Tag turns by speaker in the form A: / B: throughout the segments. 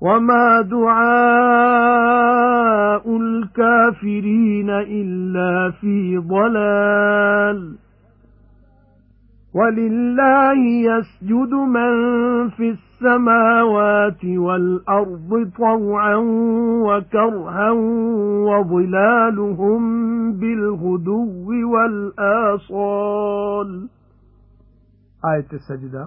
A: وَمَا دُعَاءُ الْكَافِرِينَ إِلَّا فِي ضَلَالٍ وَلِلَّهِ يَسْجُدُ مَن فِي السَّمَاوَاتِ وَالْأَرْضِ طَوْعًا وَكَرْهًا وَظِلَالُهُم بِالْغُدُوِّ وَالْآصَالِ آية السجدة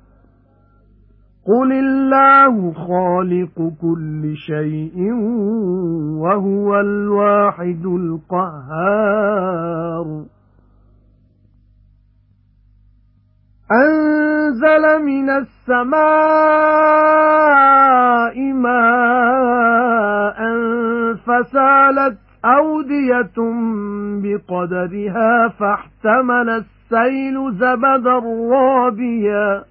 A: قُلِ اللَّهُ خَالِقُ كُلِّ شَيْءٍ وَهُوَ الْوَاحِدُ الْقَهَّارُ. أَنزَلَ مِنَ السَّمَاءِ مَاءً فَسَالَتْ أَوْدِيَةٌ بِقَدَرِهَا فَاحْتَمَلَ السَّيْلُ زَبَدًا رَّابِيًا.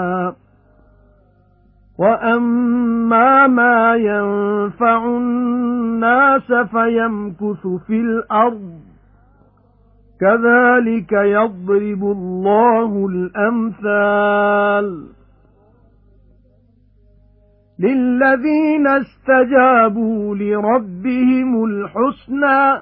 A: وَأَمَّا مَا يَنفَعُ النَّاسَ فَيَمْكُثُ فِي الْأَرْضِ كَذَلِكَ يَضْرِبُ اللَّهُ الْأَمْثَالَ لِلَّذِينَ اسْتَجَابُوا لِرَبِّهِمُ الْحُسْنَى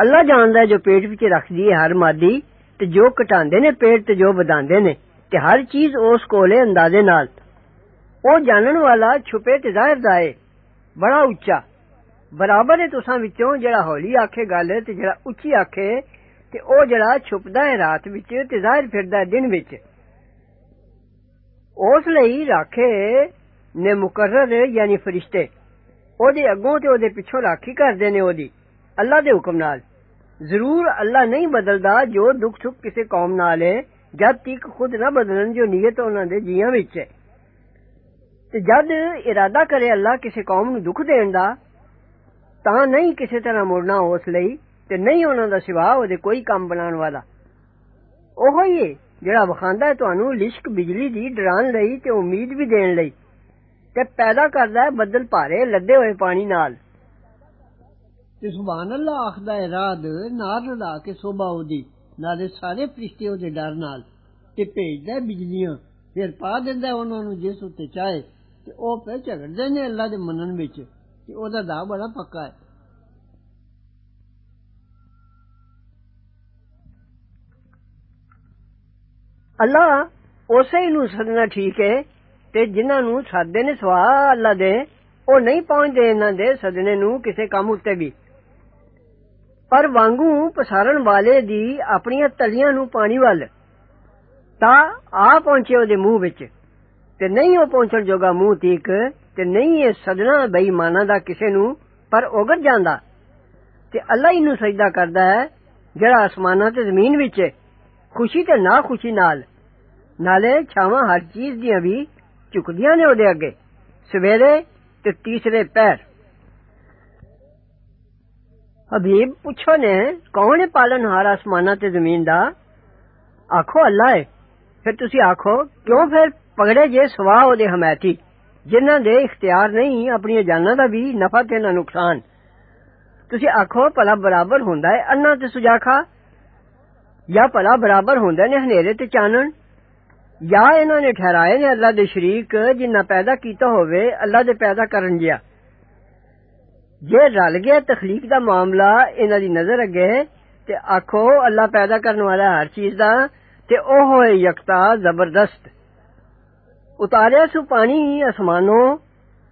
B: ਅੱਲਾ ਜਾਣਦਾ ਜੋ ਪੇਟ ਵਿੱਚ ਰੱਖਦੀ ਹੈ ਹਰ ਮਾਦੀ ਤੇ ਜੋ ਘਟਾਉਂਦੇ ਨੇ ਪੇਟ ਤੇ ਜੋ ਵਧਾਉਂਦੇ ਨੇ ਤੇ ਹਰ ਚੀਜ਼ ਉਸ ਕੋਲੇ ਅੰਦਾਜ਼ੇ ਨਾਲ ਉਹ ਜਾਣਨ ਵਾਲਾ ਛੁਪੇ ਤੇ ਜ਼ਾਹਿਰ ਦਾ ਏ ਬੜਾ ਉੱਚਾ ਬਰਾਬਰ ਹੈ ਤੁਸਾਂ ਵਿੱਚੋਂ ਜਿਹੜਾ ਹੌਲੀ ਆਖੇ ਗੱਲ ਤੇ ਜਿਹੜਾ ਉੱਚੀ ਆਖੇ ਤੇ ਉਹ ਜਿਹੜਾ ਛੁਪਦਾ ਹੈ ਰਾਤ ਵਿੱਚ ਤੇ ਜ਼ਾਹਿਰ ਫਿਰਦਾ ਹੈ ਦਿਨ ਵਿੱਚ ਉਸ ਲਈ ਰਾਖੇ ਨੇ ਮੁਕਰਰ ਯਾਨੀ ਫਰਿਸ਼ਤੇ ਉਹਦੇ ਅੱਗੋਂ ਤੇ ਉਹਦੇ ਪਿੱਛੋਂ ਰਾਖੀ ਕਰਦੇ ਨੇ ਉਹਦੀ ਅੱਲਾ ਦੇ ਹੁਕਮ ਨਾਲ ਜ਼ਰੂਰ ਅੱਲਾ ਨਹੀਂ ਬਦਲਦਾ ਜੋ ਦੁੱਖ ਸੁੱਖ ਕਿਸੇ ਕੌਮ ਨਾਲ ਹੈ ਜਦ ਤੱਕ ਖੁਦ ਨਾ ਬਦਲਣ ਜੋ ਨੀਅਤ ਉਹਨਾਂ ਦੇ ਜੀਆਂ ਵਿੱਚ ਹੈ ਤੇ ਜਦ ਇਰਾਦਾ ਕਰੇ ਅੱਲਾ ਕਿਸੇ ਕੌਮ ਨੂੰ ਦੁੱਖ ਦੇਣ ਦਾ ਤਾਂ ਨਹੀਂ ਕਿਸੇ ਤਰ੍ਹਾਂ ਮੁੜਨਾ ਉਸ ਲਈ ਤੇ ਨਹੀਂ ਉਹਨਾਂ ਦਾ ਸਿਵਾ ਉਹਦੇ ਕੋਈ ਕੰਮ ਬਣਾਉਣ ਵਾਲਾ ਉਹ ਹੀ ਹੈ ਜਿਹੜਾ ਵਖਾਂਦਾ ਹੈ ਤੁਹਾਨੂੰ ਲਿਸ਼ਕ ਬਿਜਲੀ ਦੀ ਡਰਾਉਣ ਲਈ ਤੇ ਉਮੀਦ ਵੀ ਦੇਣ ਲਈ ਤੇ ਪੈਦਾ ਕਰਦਾ ਹੈ ਬੱਦਲ ਭਾਰੇ ਲੱਦੇ ਹੋਏ ਪਾਣੀ ਨਾਲ
C: ਤੇ ਸੁਭਾਨ ਅੱਲਾ ਆਖਦਾ ਹੈ, ਰਾਤ ਨਾਲ ਰਲਾ ਕੇ ਸੋਭਾ ਉਹਦੀ। ਨਾਲੇ ਸਾਰੇ ਫਰਿਸ਼ਤੇ ਉਹਦੇ ਡਰ ਨਾਲ ਤੇ ਭੇਜਦਾ ਬਿਜਲੀਆਂ। ਫਿਰ ਪਾ ਦਿੰਦਾ ਉਹਨਾਂ ਨੂੰ ਜਿਸ ਉੱਤੇ ਚਾਹੇ ਤੇ ਉਹ ਪੈ ਝਗੜਦੇ ਨੇ ਅੱਲਾ ਦੇ ਮੰਨਣ ਵਿੱਚ। ਤੇ ਉਹਦਾ ਦਾ ਬੜਾ ਪੱਕਾ ਹੈ।
B: ਅੱਲਾ ਉਸੇ ਨੂੰ ਸਦਨਾ ਠੀਕ ਹੈ ਤੇ ਜਿਨ੍ਹਾਂ ਨੂੰ ਸਾਦੇ ਨੇ ਸਵਾ ਅੱਲਾ ਦੇ, ਉਹ ਨਹੀਂ ਪਹੁੰਚਦੇ ਇਹਨਾਂ ਦੇ ਸਦਨੇ ਨੂੰ ਕਿਸੇ ਕੰਮ ਉੱਤੇ ਵੀ। ਪਰ ਵਾਂਗੂ ਪਸਾਰਨ ਵਾਲੇ ਦੀ ਆਪਣੀਆਂ ਤਲੀਆਂ ਨੂੰ ਪਾਣੀ ਵੱਲ ਤਾਂ ਆ ਪਹੁੰਚੇ ਉਹਦੇ ਮੂੰਹ ਵਿੱਚ ਤੇ ਨਹੀਂ ਉਹ ਪਹੁੰਚਣ ਜੋਗਾ ਮੂੰਹ ਤੀਕ ਤੇ ਨਹੀਂ ਇਹ ਸਦਨਾ ਬੇਈਮਾਨਾਂ ਦਾ ਕਿਸੇ ਨੂੰ ਪਰ ਉਗਰ ਜਾਂਦਾ ਤੇ ਅੱਲਾ ਹੀ ਨੂੰ ਸਜਦਾ ਕਰਦਾ ਹੈ ਜਿਹੜਾ ਅਸਮਾਨਾਂ ਤੇ ਜ਼ਮੀਨ ਵਿੱਚ ਹੈ ਖੁਸ਼ੀ ਤੇ ਨਾ ਖੁਸ਼ੀ ਨਾਲ ਨਾਲੇ ਛਾਵਾਂ ਹਰ ਚੀਜ਼ ਦੀਆਂ ਵੀ ਝੁਕਦੀਆਂ ਨੇ ਉਹਦੇ ਅੱਗੇ ਸਵੇਰੇ ਤੇ ਤੀਸਰੇ ਪੈਰ حبیب پوچھو نے، کون ہے پالن ہار آسمانا تے زمین دا؟ آخو اللہ ہے۔ پھر تسی آخو کیوں پھر پگڑے جے سواہ او دے حمایتی؟ جنہاں دے اختیار نہیں اپنی جاناں دا بھی نفع تے نہ نقصان۔ تسی آخو پلا برابر ہوندا ہے انا تے سجاکھا یا پلا برابر ہوندا نے ہنیرے تے چانن؟ یا انہاں نے ٹھہرائے نے اللہ دے شریک جنہ پیدا کیتا ہوئے اللہ دے پیدا کرن جیا۔ ਜੇ ਰਲ ਗਿਆ ਤਖਲੀਕ ਦਾ ਮਾਮਲਾ ਇਹਨਾਂ ਦੀ ਨਜ਼ਰ ਅੱਗੇ ਤੇ ਆਖੋ ਅੱਲਾ ਪੈਦਾ ਕਰਨ ਵਾਲਾ ਹਰ ਚੀਜ਼ ਦਾ ਤੇ ਉਹ ਹੈ ਯਕਤਾ ਜ਼ਬਰਦਸਤ ਉਤਾਰਿਆ ਸੁ ਪਾਣੀ ਅਸਮਾਨੋਂ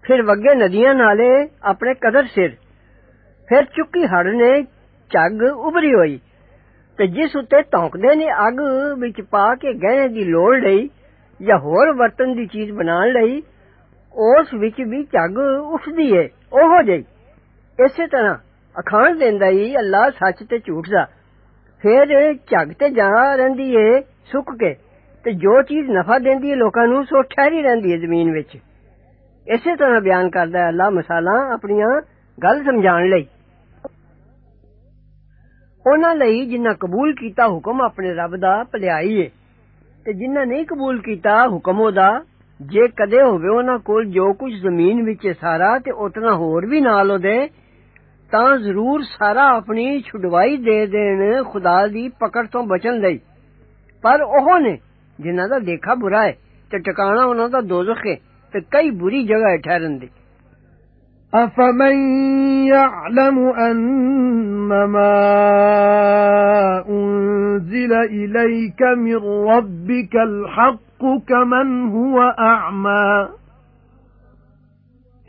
B: ਫਿਰ ਵਗੇ ਨਦੀਆਂ ਨਾਲੇ ਆਪਣੇ ਕਦਰ ਸਿਰ ਫਿਰ ਚੁੱਕੀ ਹੜ ਨੇ ਝੱਗ ਉਭਰੀ ਹੋਈ ਤੇ ਜਿਸ ਉੱਤੇ ਧੌਂਕਦੇ ਨੇ ਅੱਗ ਵਿੱਚ ਪਾ ਕੇ ਗਹਿਣੇ ਦੀ ਲੋੜ ਲਈ ਜਾਂ ਹੋਰ ਵਰਤਨ ਦੀ ਚੀਜ਼ ਬਣਾਉਣ ਲਈ ਉਸ ਵਿੱਚ ਵੀ ਝੱਗ ਉੱਠਦੀ ਏ ਉਹੋ ਜਿਹੀ ਇਸੇ ਤਰ੍ਹਾਂ ਅਖਾਣ ਦਿੰਦਾ ਹੀ ਅੱਲਾ ਸੱਚ ਤੇ ਝੂਠ ਦਾ ਫਿਰ ਝੱਗ ਤੇ ਜਾ ਰਹਿੰਦੀ ਏ ਸੁੱਕ ਕੇ ਤੇ ਜੋ ਚੀਜ਼ ਨਫਾ ਦਿੰਦੀ ਏ ਲੋਕਾਂ ਨੂੰ ਸੋ ਠਹਿਰੀ ਰਹਿੰਦੀ ਏ ਜ਼ਮੀਨ ਵਿੱਚ ਇਸੇ ਤਰ੍ਹਾਂ ਬਿਆਨ ਕਰਦਾ ਹੈ ਅੱਲਾ ਮਸਾਲਾ ਆਪਣੀਆਂ ਗੱਲ ਸਮਝਾਉਣ ਲਈ ਉਹਨਾਂ ਲਈ ਜਿਨ੍ਹਾਂ ਕਬੂਲ ਕੀਤਾ ਹੁਕਮ ਆਪਣੇ ਰੱਬ ਦਾ ਭਲਾਈ ਏ ਤੇ ਜਿਨ੍ਹਾਂ ਨਹੀਂ ਕਬੂਲ ਕੀਤਾ ਹੁਕਮ ਉਹਦਾ ਜੇ ਕਦੇ ਹੋਵੇ ਉਹਨਾਂ ਕੋਲ ਜੋ ਕੁਝ ਜ਼ਮੀਨ ਵਿੱਚ ਸਾਰਾ ਤੇ ਉਤਨਾ ਹੋਰ ਵੀ ਨਾਲ ਉਹਦੇ ਤਾਂ ਜ਼ਰੂਰ ਸਾਰਾ ਆਪਣੀ ਛੁਡਵਾਈ ਦੇ ਦੇਣ ਖੁਦਾ ਦੀ ਪਕੜ ਤੋਂ ਬਚਣ ਲਈ ਪਰ ਉਹ ਨੇ ਜਿਨ੍ਹਾਂ ਦਾ ਦੇਖਾ ਬੁਰਾ ਹੈ ਤੇ ਟਿਕਾਣਾ ਉਹਨਾਂ ਦਾ ਦੋਜ਼ਖ ਹੈ ਤੇ ਕਈ ਬੁਰੀ ਜਗ੍ਹਾ ਹੈ ਠਹਿਰਨ ਦੀ
A: أَفَمَن يَعْلَمُ أَنَّمَا أُنزِلَ إِلَيْكَ مِن رَّبِّكَ الْحَقُّ كَمَنْ هُوَ أَعْمَى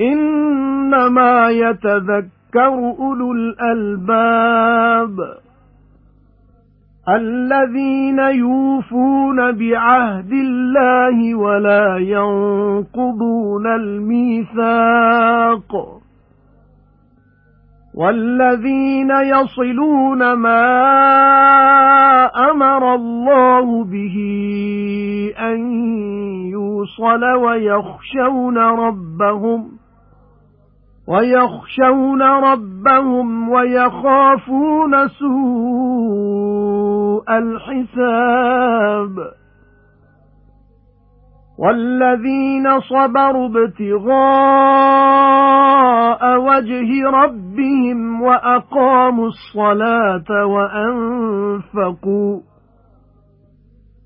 A: إِنَّمَا يَتَذَكَّرُ أُولُو الْأَلْبَابِ الَّذِينَ يُوفُونَ بِعَهْدِ اللَّهِ وَلَا يَنقُضُونَ الْمِيثَاقَ وَالَّذِينَ يَصِلُونَ مَا أَمَرَ اللَّهُ بِهِ أَن يُوصَلَ وَيَخْشَوْنَ رَبَّهُمْ وَيَخْشَوْنَ رَبَّهُمْ وَيَخَافُونَ سُوءَ الْحِسَابِ. وَالَّذِينَ صَبَرُوا ابْتِغَاءَ وَجْهِ رَبِّهِمْ وَأَقَامُوا الصَّلَاةَ وَأَنفَقُوا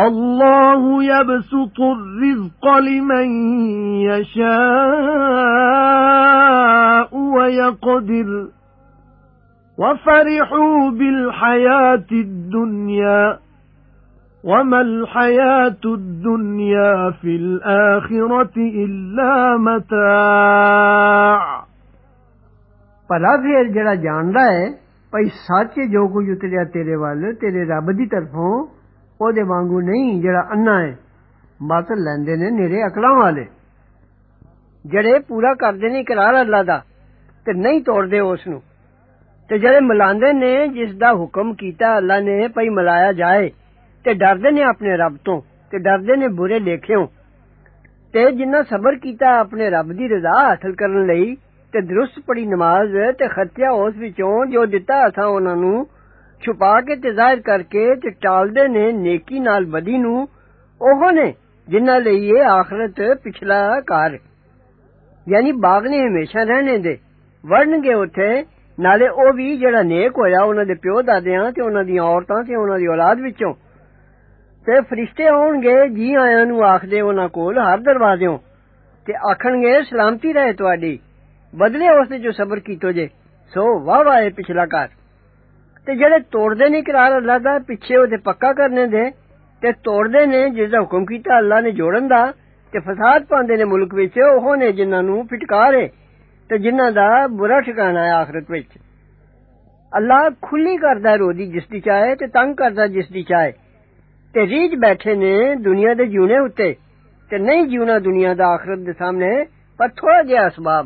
A: اللَّهُ يَبْسُطُ الرِّزْقَ لِمَن يَشَاءُ وَيَقْدِرُ وَفَرِحُوا بِالْحَيَاةِ الدُّنْيَا وَمَا الْحَيَاةُ الدُّنْيَا فِي الْآخِرَةِ إِلَّا مَتَاعٌ
C: ਭਲਾ ਫਿਰ ਜਿਹੜਾ ਜਾਣਦਾ ਹੈ ਭਈ ਸੱਚ ਜੋ ਕੁਝ ਉਤਰਿਆ ਤੇਰੇ ਵੱਲ ਤੇਰੇ ਰੱਬ ਦੀ ਤਰਫੋਂ ਉਹਦੇ ਵਾਂਗੂ ਨਹੀਂ ਜਿਹੜਾ ਅੰਨਾ ਹੈ ਮਤ ਲੈਂਦੇ ਨੇ ਨੇਰੇ ਅਕਲਾਂ ਵਾਲੇ
B: ਜਿਹੜੇ ਪੂਰਾ ਕਰਦੇ ਨੇ ਇਕਰਾਰ ਅੱਲਾ ਦਾ ਤੇ ਨਹੀਂ ਤੋੜਦੇ ਉਸ ਨੂੰ ਤੇ ਜਿਹੜੇ ਮਲਾਉਂਦੇ ਨੇ ਜਿਸ ਦਾ ਹੁਕਮ ਕੀਤਾ ਅੱਲਾ ਨੇ ਭਈ ਮਲਾਇਆ ਜਾਏ ਤੇ ਡਰਦੇ ਨੇ ਆਪਣੇ ਰੱਬ ਤੋਂ ਤੇ ਡਰਦੇ ਨੇ ਬੁਰੇ ਲੇਖਿਓਂ ਤੇ ਜਿਨ੍ਹਾਂ ਸਬਰ ਕੀਤਾ ਆਪਣੇ ਰੱਬ ਦੀ ਰਜ਼ਾ ਹਾਸਲ ਕਰਨ ਲਈ ਤੇ ਦਰੁਸਤ ਪੜੀ ਨਮਾਜ਼ ਤੇ ਖਰਚਿਆ ਉਸ ਵਿੱਚੋਂ ਜੋ ਦਿੱਤਾ ਅਸਾਂ ਉਹਨਾਂ ਨੂੰ چھپا کے تے ظاہر کر کے تے ٹالدے نے نیکی نال بدی نو اوہ نے جنہ لئی آخرت پچھلا کار۔ یعنی باغ نے ہمیشہ رہنے دے۔ ورن گے اوتھے نالے او بھی جڑا نیک ہویا انہاں دے پیو دادیاں تے انہاں دی عورتاں تے انہاں دی اولاد وچوں۔ تے فرشتے ہون گے جی آیا نو آکھدے انہاں کول ہر دروازےوں تے آکھن گے، سلامتی رہے تواڈی۔ بدلے اس نے جو صبر کیتو جے۔ سو واہ واہ پچھلا کار۔ تے جڑے توڑدے نہیں قرار اللہ دا پیچھے اوہدے پکا کرنے دے تے توڑدے نے جس دا حکم کیتا اللہ نے جوڑن دا تے فساد پاندے نے ملک وچ اوہ نے جنہاں نو پھٹکار ہے تے جنہاں دا برا ٹھکانہ ہے آخرت وچ اللہ کھلی کردا روزی جس دی چاہے تے تنگ کردا جس دی چاہے تے ریجھ بیٹھے نے دنیا دے جیونے اُتے تے نہیں جیونا دنیا دا آخرت دے سامنے پر تھوڑا جہا اسباب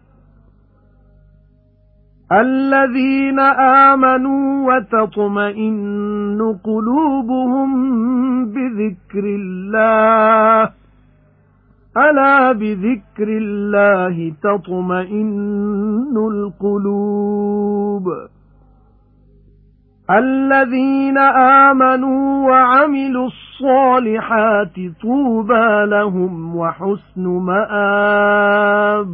A: الَّذِينَ آمَنُوا وَتَطْمَئِنُّ قُلُوبُهُم بِذِكْرِ اللَّهِ. أَلَا بِذِكْرِ اللَّهِ تَطْمَئِنُّ الْقُلُوبُ. الَّذِينَ آمَنُوا وَعَمِلُوا الصَّالِحَاتِ طُوبَى لَهُمْ وَحُسْنُ مَآبٍ.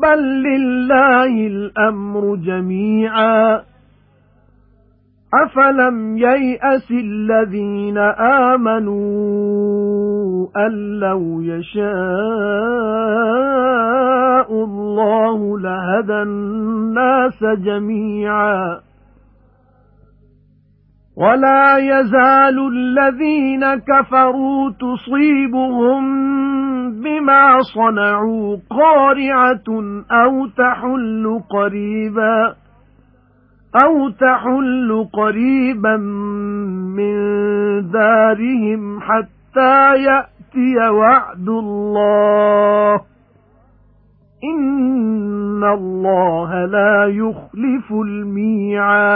A: بَل لِّلَّهِ الْأَمْرُ جَمِيعًا. أَفَلَمْ يَيْأَسِ الَّذِينَ آمَنُوا أَن لَّوْ يَشَاءُ اللَّهُ لَهَدَى النَّاسَ جَمِيعًا. وَلَا يَزَالُ الَّذِينَ كَفَرُوا تُصِيبُهُم بِمَا صَنَعُوا قَارِعَةٌ أَوْ تَحُلُّ قَرِيبًا أَوْ تَحُلُّ قَرِيبًا مِنْ دَارِهِمْ حَتَّى يَأْتِيَ وَعْدُ اللَّهِ إِنَّ اللَّهَ لَا يُخْلِفُ الْمِيعَادَ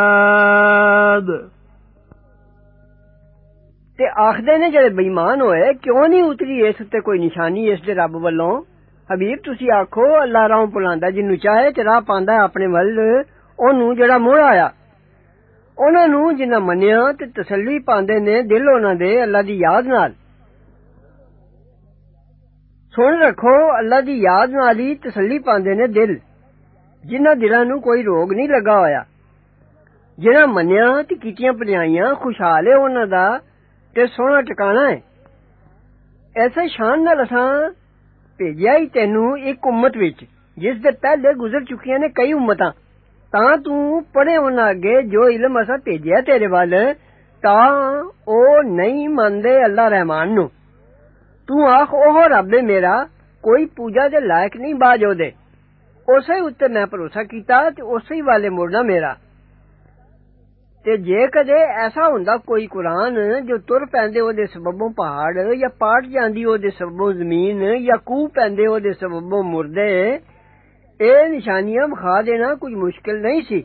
B: تے آخدے نے جڑے بےمان ہوئے کیوں نہیں اتری اس تے کوئی نشانی اس دے رب والوں حبیب تسی آکھو اللہ راہ بھلاندا جنوں چاہے تے راہ پاندا اپنے ول اونوں جڑا موڑ آیا انہاں نوں جنہاں منیا تے تسلی پاندے نے دل انہاں دے اللہ دی یاد نال سن رکھو اللہ دی یاد نال ہی تسلی پاندے نے دل جنہاں دلاں نوں کوئی روگ نہیں لگا ہویا جنہاں منیا تے کیتیاں پلیاں خوشحال ہے انہاں دا ਤੇ ਸੋਹਣਾ ਟਿਕਾਣਾ ਹੈ ਐਸੇ ਸ਼ਾਨ ਨਾਲ ਅਸਾਂ ਭੇਜਿਆ ਹੀ ਤੈਨੂੰ ਇੱਕ ਉਮਤ ਵਿੱਚ ਜਿਸ ਦੇ ਪਹਿਲੇ ਗੁਜ਼ਰ ਚੁੱਕੀਆਂ ਨੇ ਕਈ ਉਮਤਾਂ ਤਾਂ ਤੂੰ ਪੜ੍ਹੇ ਉਹਨਾਂ ਅੱਗੇ ਜੋ ਇਲਮ ਅਸਾਂ ਭੇਜਿਆ ਤੇਰੇ ਵੱਲ ਤਾਂ ਉਹ ਨਹੀਂ ਮੰਨਦੇ ਅੱਲਾ ਰਹਿਮਾਨ ਨੂੰ ਤੂੰ ਆਖ ਉਹ ਰੱਬ ਹੈ ਮੇਰਾ ਕੋਈ ਪੂਜਾ ਦੇ ਲਾਇਕ ਨਹੀਂ ਬਾਜ ਉਹਦੇ ਉਸੇ ਉੱਤੇ ਮੈਂ ਭਰੋਸਾ ਕੀਤਾ ਤੇ ਉਸੇ ਹੀ ਵਾਲੇ ਮੁੜਨਾ ਮੇਰਾ ਤੇ ਜੇ ਕਦੇ ਐਸਾ ਹੁੰਦਾ ਕੋਈ ਕੁਰਾਨ ਜੋ ਤੁਰ ਪੈਂਦੇ ਉਹਦੇ ਸਬਬੋਂ ਪਹਾੜ ਜਾਂ ਪਾਟ ਜਾਂਦੀ ਉਹਦੇ ਸਬਬੋਂ ਜ਼ਮੀਨ ਜਾਂ ਕੂ ਪੈਂਦੇ ਉਹਦੇ ਸਬਬੋਂ ਮੁਰਦੇ ਇਹ ਨਿਸ਼ਾਨੀਆਂ ਵਿਖਾ ਦੇਣਾ ਕੁਝ ਮੁਸ਼ਕਿਲ ਨਹੀਂ ਸੀ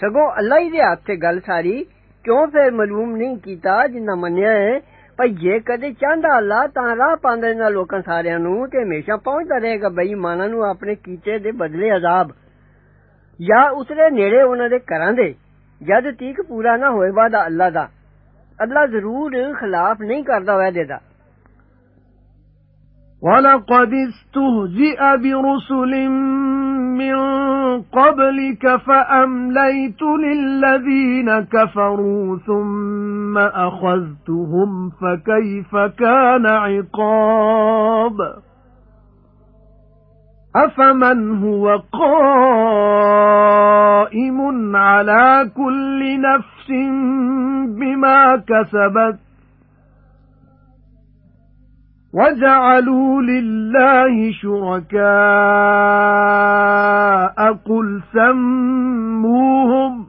B: ਸਗੋਂ ਅੱਲਾ ਹੀ ਦੇ ਹੱਥ ਤੇ ਗੱਲ ਸਾਰੀ ਕਿਉਂ ਫਿਰ ਮਾਲੂਮ ਨਹੀਂ ਕੀਤਾ ਜਿੰਨਾ ਮੰਨਿਆ ਹੈ ਭਈ ਜੇ ਕਦੇ ਚਾਹੁੰਦਾ ਅੱਲਾ ਤਾਂ ਰਾਹ ਪਾਉਂਦਾ ਇਹਨਾਂ ਲੋਕਾਂ ਸਾਰਿਆਂ ਨੂੰ ਤੇ ਹਮੇਸ਼ਾ ਪਹੁੰਚਦਾ ਰਹੇਗਾ ਬੇਈਮਾਨਾਂ ਨੂੰ ਆਪਣੇ ਕੀਤੇ ਦੇ ਬਦਲੇ ਅਜ਼ਾਬ ਜਾਂ ਉਤਰੇ ਨੇੜੇ ਉਹਨਾਂ ਦੇ ਘਰਾਂ ਦੇ ਜਦ ਤੀਕ ਪੂਰਾ ਨਾ ਹੋਏ ਵਾਦਾ ਅੱਲਾ ਦਾ ਅੱਲਾ ਜ਼ਰੂਰ ਖਿਲਾਫ ਨਹੀਂ ਕਰਦਾ ਵਾਅਦੇ ਦਾ
A: وَلَقَدِ اسْتُهْزِئَ بِرُسُلٍ مِّن قَبْلِكَ فَأَمْلَيْتُ لِلَّذِينَ كَفَرُوا ثُمَّ أَخَذْتُهُمْ فَكَيْفَ كَانَ عِقَابِ أَفَمَنْ هُوَ قَائِمٌ عَلَى كُلِّ نَفْسٍ بِمَا كَسَبَتْ وَجَعَلُوا لِلَّهِ شُرَكَاءَ قُلْ سَمُّوهُمْ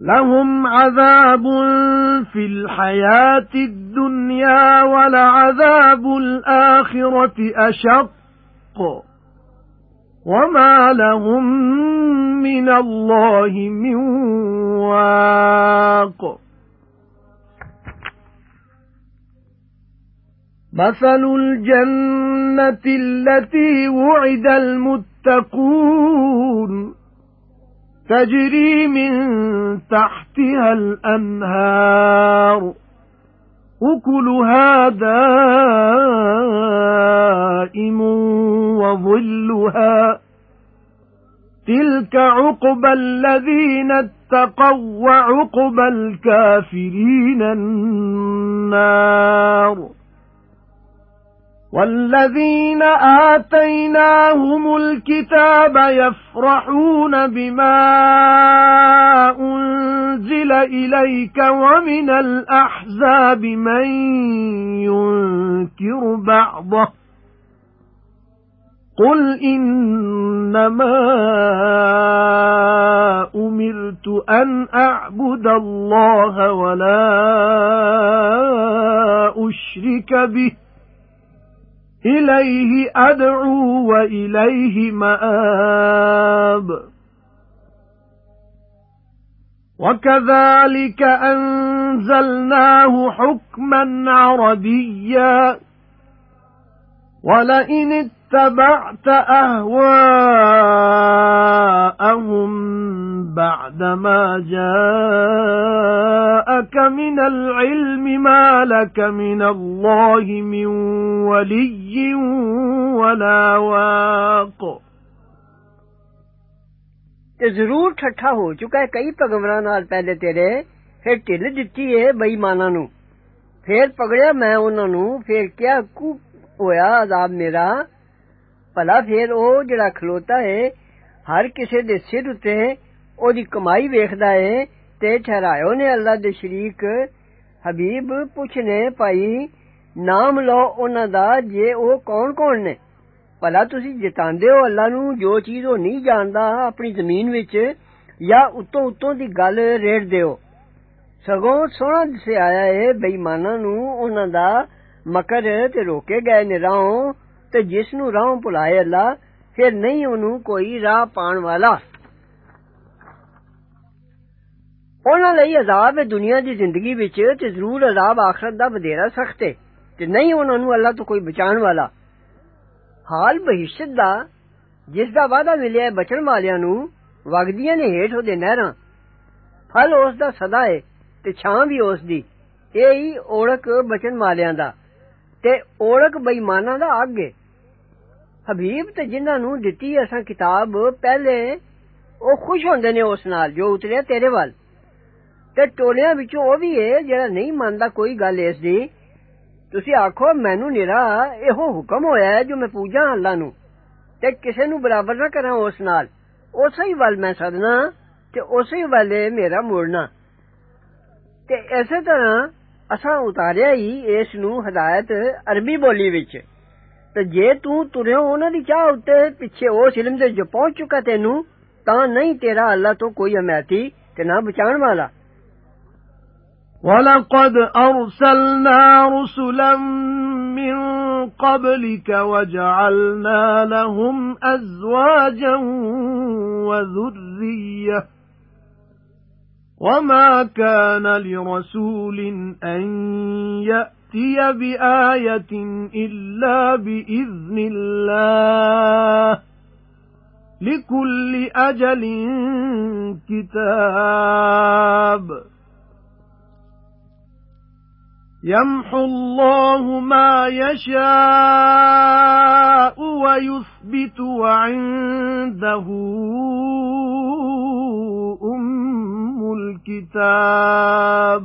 A: لَهُمْ عَذَابٌ فِي الْحَيَاةِ الدُّنْيَا وَلَعَذَابُ الْآخِرَةِ أَشَقُّ. وَمَا لَهُم مِّنَ اللَّهِ مِن وَاقٍ. مَثَلُ الْجَنَّةِ الَّتِي وُعِدَ الْمُتَّقُونَ. تَجْرِي مِن تَحْتِهَا الْأَنْهَارُ أُكُلُهَا دَائِمٌ وَظِلُّهَا تِلْكَ عُقْبَى الَّذِينَ اتَّقَوْا وَعُقْبَى الْكَافِرِينَ النَّارُ وَالَّذِينَ آتَيْنَاهُمُ الْكِتَابَ يَفْرَحُونَ بِمَا أُنْزِلَ إِلَيْكَ وَمِنَ الْأَحْزَابِ مَن يُنكِرُ بَعْضَهُ قُلْ إِنَّمَا أُمِرْتُ أَنْ أَعْبُدَ اللَّهَ وَلَا أُشْرِكَ بِهِ إِلَيْهِ أَدْعُو وَإِلَيْهِ مَآبِ. وَكَذَلِكَ أَنزَلْنَاهُ حُكْمًا عَرَبِيًّا. وَلَئِنِ اتَّبَعْتَ أَهْوَاءَهُمْ بَعْدَمَا جَاءَكَ مِنَ الْعِلْمِ مَا لَكَ مِنَ اللَّهِ مِنْ وَلِيٍّ وَلَا وَاقٍ.
B: تے ضرور ٹھٹھا ہو چکا ہے کئی پیغمبران نال پہلے تیرے پھر ٹل دتی ہے بے ایماناں نو پھر پکڑیا میں انہاں نو پھر کیا کو ہویا عذاب میرا؟ ਭਲਾ ਫੇਰ ਉਹ ਜਿਹੜਾ ਖਲੋਤਾ ਹੈ ਹਰ ਕਿਸੇ ਦੇ ਸਿਰ ਉੱਤੇ ਉਹਦੀ ਕਮਾਈ ਵੇਖਦਾ ਏ ਤੇ ਠਹਿਰਾਇਓ ਨੇ ਅੱਲਾ ਦੇ ਸ਼ਰੀਕ ਹਬੀਬ ਪੁੱਛਨੇ ਭਾਈ ਨਾਮ ਲਓ ਉਹਨਾਂ ਦਾ ਜੇ ਉਹ ਕੌਣ ਕੌਣ ਨੇ ਭਲਾ ਤੁਸੀਂ ਜਿਤਾਉਂਦੇ ਹੋ ਅੱਲਾ ਨੂੰ ਜੋ ਚੀਜ਼ ਉਹ ਨਹੀਂ ਜਾਣਦਾ ਆਪਣੀ ਜ਼ਮੀਨ ਵਿੱਚ ਜਾਂ ਉੱਤੋਂ ਉੱਤੋਂ ਦੀ ਗੱਲ ਰੇੜਦੇ ਹੋ ਸਗੋਂ ਸੋਹਣਾ ਦਿਸਿਆ ਆਇਆ ਏ ਬੇਈਮਾਨਾਂ ਨੂੰ ਉਹਨਾਂ ਦਾ ਮਕਰ ਤੇ ਰੋਕੇ ਗਏ ਨੇ ਰਾਹੋਂ ਤੇ ਜਿਸ ਨੂੰ ਰਾਹੋਂ ਭੁਲਾਏ ਅੱਲਾ ਫਿਰ ਨਹੀਂ ਉਹਨੂੰ ਕੋਈ ਰਾਹ ਪਾਣ ਵਾਲਾ ਉਹਨਾਂ ਲਈ ਅਜ਼ਾਬ ਹੈ ਦੁਨੀਆ ਦੀ ਜ਼ਿੰਦਗੀ ਵਿੱਚ ਤੇ ਜ਼ਰੂਰ ਅਜ਼ਾਬ ਆਖਰਤ ਦਾ ਵਧੇਰਾ ਸਖਤ ਹੈ ਤੇ ਨਹੀਂ ਉਹਨਾਂ ਨੂੰ ਅੱਲਾ ਤੋਂ ਕੋਈ ਬਚਾਉਣ ਵਾਲਾ ਹਾਲ ਬਹਿਸ਼ਤ ਦਾ ਜਿਸ ਦਾ ਵਾਅਦਾ ਮਿਲਿਆ ਬਚਣ ਵਾਲਿਆਂ ਨੂੰ ਵਗਦੀਆਂ ਨੇ ਹੇਠ ਉਹਦੇ ਨਹਿਰਾਂ ਫਲ ਉਸ ਦਾ ਸਦਾ ਹੈ ਤੇ ਛਾਂ ਵੀ ਉਸ ਦੀ ਇਹ ਹੀ ਓੜਕ ਬਚਣ ਵਾਲਿਆਂ ਦਾ ਤੇ ਓੜਕ ਬੇਈਮਾਨਾਂ ਦਾ ਅੱਗੇ ਹਬੀਬ ਤੇ ਜਿਨ੍ਹਾਂ ਨੂੰ ਦਿੱਤੀ ਅਸਾਂ ਕਿਤਾਬ ਪਹਿਲੇ ਉਹ ਖੁਸ਼ ਹੁੰਦੇ ਨੇ ਉਸ ਨਾਲ ਜੋ ਉਤਰਿਆ ਤੇਰੇ ਵੱਲ ਤੇ ਟੋਲਿਆਂ ਵਿੱਚੋਂ ਉਹ ਵੀ ਏ ਜਿਹੜਾ ਨਹੀਂ ਮੰਨਦਾ ਕੋਈ ਗੱਲ ਇਸ ਦੀ ਤੁਸੀਂ ਆਖੋ ਮੈਨੂੰ ਨਿਰਾ ਇਹੋ ਹੁਕਮ ਹੋਇਆ ਹੈ ਜੋ ਮੈਂ ਪੂਜਾਂ ਅੱਲਾ ਨੂੰ ਤੇ ਕਿਸੇ ਨੂੰ ਬਰਾਬਰ ਨਾ ਕਰਾਂ ਉਸ ਨਾਲ ਉਸੇ ਹੀ ਵੱਲ ਮੈਂ ਸਦਨਾ ਤੇ ਉਸੇ ਹੀ ਵੱਲੇ ਮੇਰਾ ਮੁੜਨਾ ਤੇ ਇਸੇ ਤਰ੍ਹਾਂ ਅਸਾਂ ਉਤਾਰਿਆ ਹੀ ਇਸ ਨੂੰ ਹਦਾਇਤ ਅਰਬੀ ਬੋਲੀ ਵਿੱਚ ਤੇ ਜੇ ਤੂੰ ਤੁਰਿਓ ਉਹਨਾਂ ਦੀ ਚਾਹ ਉੱਤੇ ਪਿੱਛੇ ਉਸ ਇਲਮ ਦੇ ਜੋ ਪਹੁੰਚ ਚੁੱਕਾ ਤੈਨੂੰ ਤਾਂ ਨਹੀਂ ਤੇਰਾ ਅੱਲਾ ਤੋਂ ਕੋਈ ਹਮਾਇਤੀ ਤੇ ਨਾ ਬਚਾਉਣ ਵਾਲਾ
A: وَلَقَدْ أَرْسَلْنَا رُسُلًا مِّن قَبْلِكَ وَجَعَلْنَا لَهُمْ أَزْوَاجًا وَذُرِّيَّةً وَمَا كَانَ لِرَسُولٍ أَن يَأْتِيَ بِآيَةٍ إِلَّا بِإِذْنِ اللَّهِ لِكُلِّ أَجَلٍ كِتَابٌ يَمْحُو اللَّهُ مَا يَشَاءُ وَيُثْبِتُ وَعِندَهُ أُمُّ الْكِتَابِ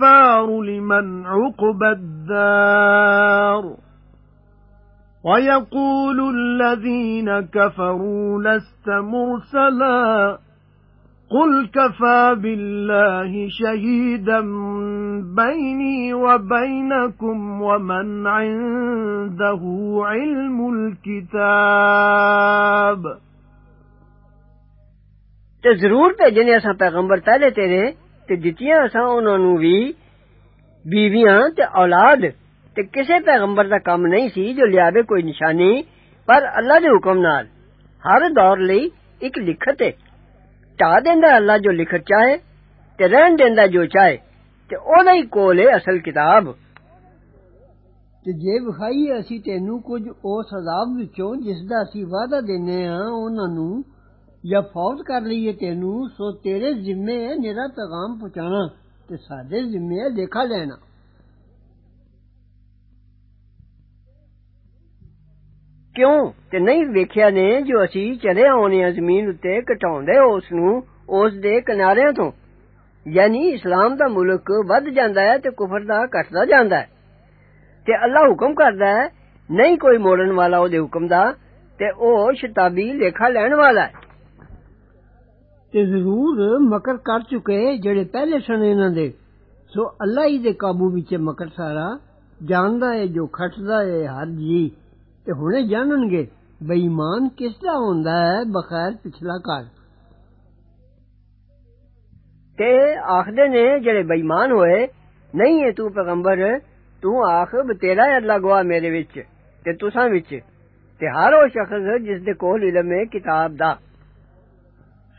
A: الْكُفَّارُ لِمَنْ عُقْبَى الدَّارِ. وَيَقُولُ الَّذِينَ كَفَرُوا لَسْتَ مُرْسَلًا. قُلْ كَفَى بِاللَّهِ شَهِيدًا بَيْنِي وَبَيْنَكُمْ وَمَنْ عِندَهُ عِلْمُ الْكِتَابِ.
B: تے ضرور بھیجنے اساں پیغمبر ਤੇ ਦਿੱਤੀਆਂ ਅਸਾਂ ਉਹਨਾਂ ਨੂੰ ਵੀ ਬੀਵੀਆਂ ਤੇ ਔਲਾਦ ਤੇ ਕਿਸੇ ਪੈਗੰਬਰ ਦਾ ਕੰਮ ਨਹੀਂ ਸੀ ਜੋ ਲਿਆਵੇ ਕੋਈ ਨਿਸ਼ਾਨੀ ਪਰ ਅੱਲਾ ਦੇ ਹੁਕਮ ਨਾਲ ਹਰ ਦੌਰ ਲਈ ਇੱਕ ਲਿਖਤ ਹੈ ਢਾ ਦਿੰਦਾ ਅੱਲਾ ਜੋ ਲਿਖਤ ਚਾਹੇ ਤੇ ਰਹਿਣ ਦਿੰਦਾ ਜੋ ਚਾਹੇ ਤੇ ਉਹਦਾ ਹੀ ਕੋਲ ਹੈ ਅਸਲ ਕਿਤਾਬ
C: ਤੇ ਜੇ ਵਿਖਾਈਏ ਅਸੀਂ ਤੈਨੂੰ ਕੁਝ ਉਸ ਅਜ਼ਾਬ ਵਿੱਚੋਂ ਜਿਸ ਦਾ ਅਸੀਂ ਵਾਅਦਾ ਦਿੰਨੇ ਆ ਉਹਨਾਂ ਨੂੰ ਜਾਂ ਫੌਤ ਕਰ ਲਈਏ ਤੈਨੂੰ, ਸੋ ਤੇਰੇ ਜ਼ਿੰਮੇ ਹੈ ਨਿਰਾ ਪੈਗਾਮ ਪਹੁੰਚਾਣਾ ਤੇ ਸਾਡੇ ਜ਼ਿੰਮੇ ਹੈ ਲੇਖਾ ਲੈਣਾ।
B: ਕਿਉਂ? ਤੇ ਨਹੀਂ ਵੇਖਿਆ ਨੇ ਜੋ ਅਸੀਂ ਚਲੇ ਆਉਨੇ ਆ ਜ਼ਮੀਨ ਉੱਤੇ ਘਟਾਉਂਦੇ ਉਸ ਨੂੰ ਉਸ ਦੇ ਕਿਨਾਰਿਆਂ ਤੋਂ। ਯਾਨੀ ਇਸਲਾਮ ਦਾ ਮੁਲਕ ਵੱਧ ਜਾਂਦਾ ਹੈ ਤੇ ਕੁਫਰ ਦਾ ਘਟਦਾ ਜਾਂਦਾ ਹੈ। ਤੇ ਅੱਲਾ ਹੁਕਮ ਕਰਦਾ ਹੈ, ਨਹੀਂ ਕੋਈ ਮੋੜਨ ਵਾਲਾ ਉਹਦੇ ਹੁਕਮ ਦਾ, ਤੇ ਉਹ ਸ਼ਤਾਬੀ ਲੇਖਾ ਲੈਣ ਵਾਲਾ ਹੈ।
C: ਤੇ ਜ਼ਰੂਰ ਮਕਰ ਕਰ ਚੁੱਕੇ ਜਿਹੜੇ ਪਹਿਲੇ ਸਨ ਇਹਨਾਂ ਦੇ ਸੋ ਅੱਲਾ ਹੀ ਦੇ ਕਾਬੂ ਵਿੱਚ ਮਕਰ ਸਾਰਾ ਜਾਣਦਾ ਹੈ ਜੋ ਖਟਦਾ ਹੈ ਹਰ ਜੀ ਤੇ ਹੁਣੇ ਜਾਣਨਗੇ ਬੇਈਮਾਨ ਕਿਸ ਦਾ ਹੁੰਦਾ ਹੈ ਬਖੈਰ ਪਿਛਲਾ ਕਾਲ
B: ਤੇ ਆਖਦੇ ਨੇ ਜਿਹੜੇ ਬੇਈਮਾਨ ਹੋਏ ਨਹੀਂ ਹੈ ਤੂੰ ਪੈਗੰਬਰ ਤੂੰ ਆਖ ਬਤੇਰਾ ਅੱਲਾ ਗਵਾ ਮੇਰੇ ਵਿੱਚ ਤੇ ਤੁਸਾਂ ਵਿੱਚ ਤੇ ਹਰ ਉਹ ਸ਼ਖਸ ਜਿਸ ਦੇ ਕੋਲ ਇਲਮ ਹੈ ਕਿਤਾਬ ਦਾ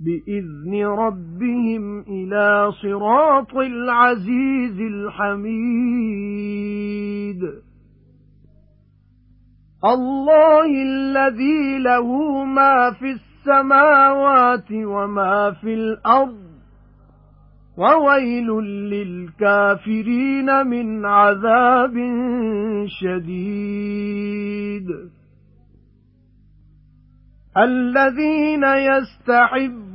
A: بِإِذْنِ رَبِّهِمْ إِلَى صِرَاطِ الْعَزِيزِ الْحَمِيدِ. اللَّهِ الَّذِي لَهُ مَا فِي السَّمَاوَاتِ وَمَا فِي الْأَرْضِ وَوَيْلٌ لِلْكَافِرِينَ مِنْ عَذَابٍ شَدِيدٍ. الَّذِينَ يَسْتَحِبُّونَ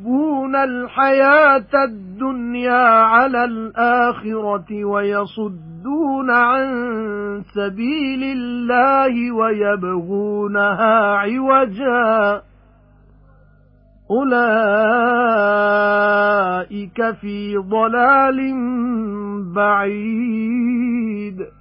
A: الْحَيَاةَ الدُّنْيَا عَلَى الْآخِرَةِ وَيَصُدُّونَ عَن سَبِيلِ اللَّهِ وَيَبْغُونَهَا عِوَجًا. أُولَئِكَ فِي ضَلَالٍ بَعِيدٍ.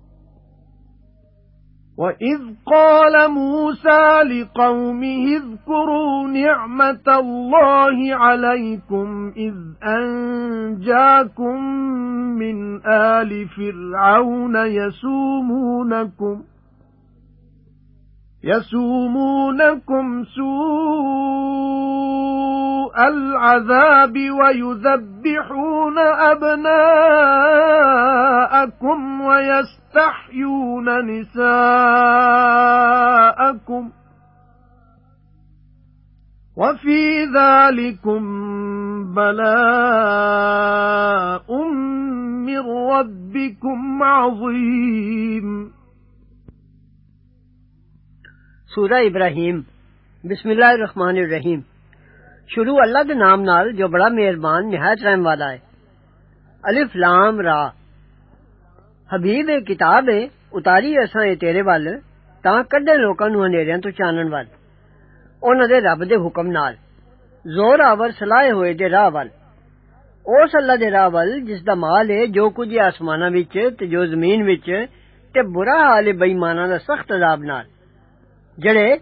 A: وَإِذْ قَالَ مُوسَى لِقَوْمِهِ اذْكُرُوا نِعْمَةَ اللَّهِ عَلَيْكُمْ إِذْ أَنْجَاكُمْ مِنْ آلِ فِرْعَوْنَ يَسُومُونَكُمْ يَسُومُونَكُمْ سُوءَ الْعَذَابِ وَيُذَبِّحُونَ أَبْنَاءَكُمْ وَيَسْتَحْيُونَ نِسَاءَكُمْ وَفِي ذَلِكُمْ بَلَاءٌ مِّن رَّبِّكُمْ عَظِيمٌ.
B: سورہ ابراہیم بسم اللہ الرحمن الرحیم شروع اللہ دے نام نال جو بڑا مہربان نہایت رحم والا ہے۔ الف لام را۔ حبیب اے، کتاب اے، اتاری اساں اے تیرے ول تا کڈے لوکاں نوں اندھیریاں تو چانن ول۔ انہاں دے رب دے حکم نال۔ زور آور سلاہے ہوئے دے راہ ول۔ اس اللہ دے راہ ول جس دا مال اے، جو کچھ آسماناں وچ تے جو زمین وچ تے برا حال اے بے ایماناں دا سخت عذاب نال۔ جڑے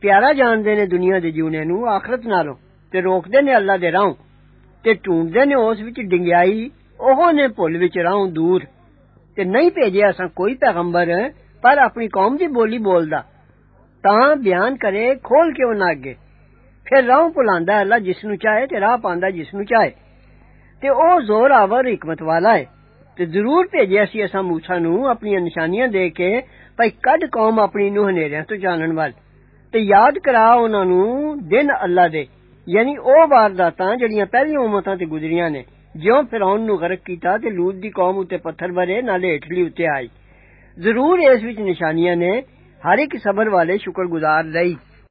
B: پیارا جان دے نے دنیا دے جیونے نوں، آخرت نالوں۔ تے روکدے نے اللہ دے راہ تے ڈھونڈدے نے اس وچ ڈنگیائی اوہ نے بھول وچ راہ دور۔ تے نہیں بھیجیا اساں کوئی پیغمبر پر اپنی قوم دی بولی بولدا۔ تاں بیان کرے کھول کے انہاں اگے۔ پھر راہ بھلاندا اللہ جس نو چاہے تے راہ پاندا جس نو چاہے۔ تے او زور آور حکمت والا ہے۔ تے ضرور بھیجیا سی اساں موسی نو اپنی نشانیاں دے کے بھئی کڈ قوم اپنی نو ہنیریاں تو چانن ول۔ تے یاد کرا انہاں نو دن اللہ دے۔ یعنی او واردات جڑیاں پہلی امت تے گزریاں نے جیو فرعون نو غرق کیتا تے لوط دی قوم اتنے پتھر برے نالے ہٹلی اُتے آئی۔ ضرور اس وچ نشانیاں نے ہر ایک صبر والے شکر گزار رہی۔